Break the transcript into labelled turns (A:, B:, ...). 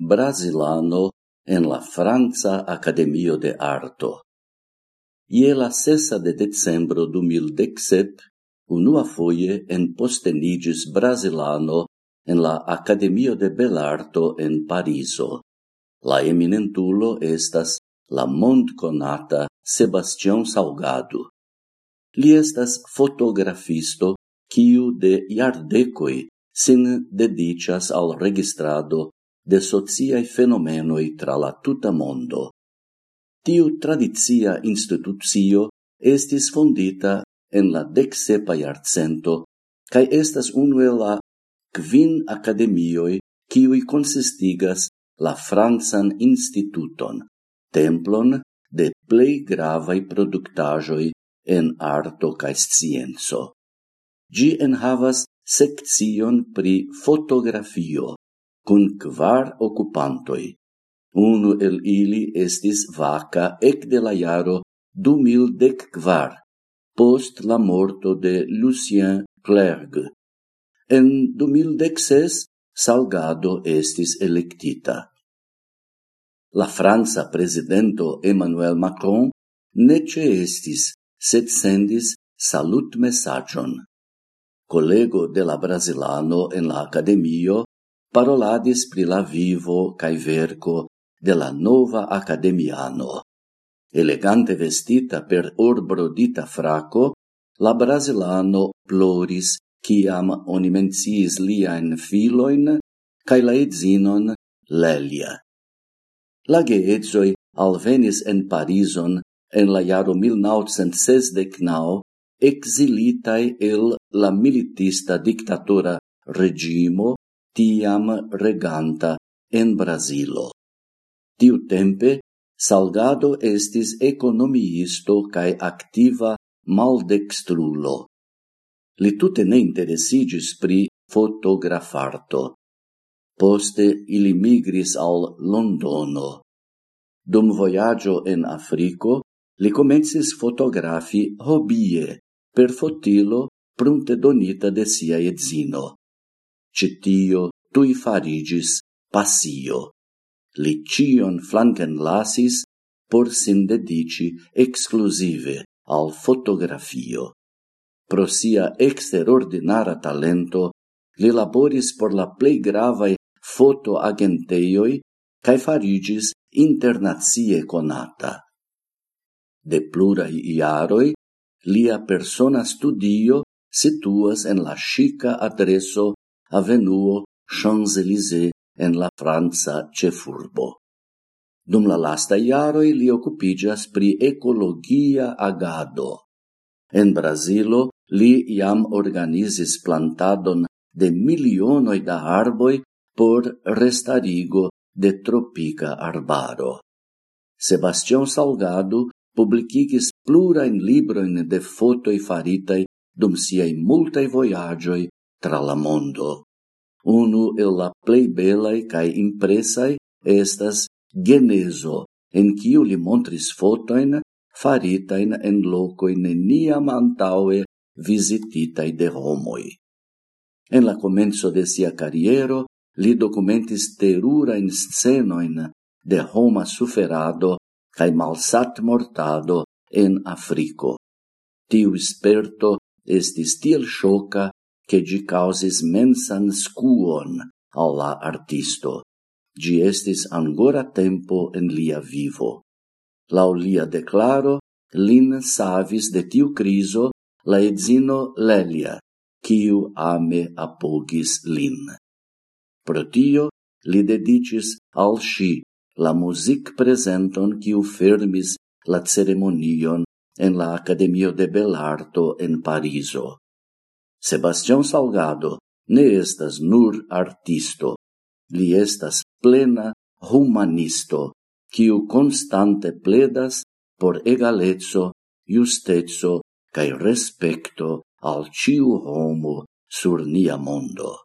A: brasilano en la Franca Academio de Arto. Ie la sesa de decembro du mil decsep, unua foie en postenigis brasilano en la Academio de Belarto en Pariso. La eminentulo estas la mondconata Sebastião Salgado. Li estas fotografisto, quiu de iardecoi sin dedicas al registrado de sociae fenomenoi tra la tuta mondo. Tiu tradizia institutio estis fondita en la decsepa iarcento cae estas unu la quin academioi quiui consistigas la Franzan Instituton, templon de plei gravai productajoi en arto cae scienzo. Gi enhavas seccion pri fotografio, cun kvar occupantoi. Unu el ili estis vaca ec de la iaro du mil dec kvar, post la morto de Lucien Clergue. En du mil dec ses, Salgado estis electita. La Franza presidento Emmanuel Macron nece estis, sed sendis salut messagion. Collego de la Brasilano en la Academio paroladis pri la vivo cae verco de la nova academiano. Elegante vestita per orbrodita fraco, la brasilano ploris ciam oni menciis liaen filoin cae la edzinon Lelia. La geedzoi alvenis en Parison en la jaro 1969 exilitae el la militista dictatura regimo tiam reganta en Brazilo. Tiu tempe, Salgado estis economiisto cae activa maldextrulo. Li tute ne interesigis pri fotografarto. Poste ili migris al Londono. Dum voyaggio en Africo, li comencis fotografi hobie per fotilo prunte donita de sia edzino citio tui farigis passio. Li cion flanken lasis por sin dedici exclusive al fotografio. Pro sia exterordinara talento, li laboris por la plei gravae fotoagenteioi cae farigis internazie conata. De plurai iaroi, lia persona studio situas en la chica adreso avenuo Champs-Élysées en la Franza cefurbo. Dum la lasta iaroi li occupigas pri ecologia agado. En Brasilo li iam organizis plantadon de milionoi da arboi por restarigo de tropica arbaro. Sebastião Salgado publicigis plurain libroin de fotoi faritai dum siei multai voyagioi tra la mondo. Unu el la plei belai cae impresai estas Geneso, en kiu li montris fotoin faritain en locoi neniam antaue visititai de homoi. En la comenzo de sia carriero, li documentis terurain scenoin de Roma suferado cae malsat mortado en Africo. Tiu esperto estis tiel shoca che gi causis mensan scuon alla artisto. Gi estis angora tempo en lia vivo. Lau lia declaro, lin savis de tiu criso la edzino Lelia, quiu ame apogis lin. Pro tio, li dedicis al sci la music presenton quiu fermis la ceremonion en la Academio de Belarto en Pariso. Sebastian Salgado ne estas nur artisto, li estas plena humanisto, kiu constante pledas por egalezzo, justezzo cae respecto al ciu homo sur nia mondo.